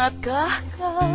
Sangatkah kau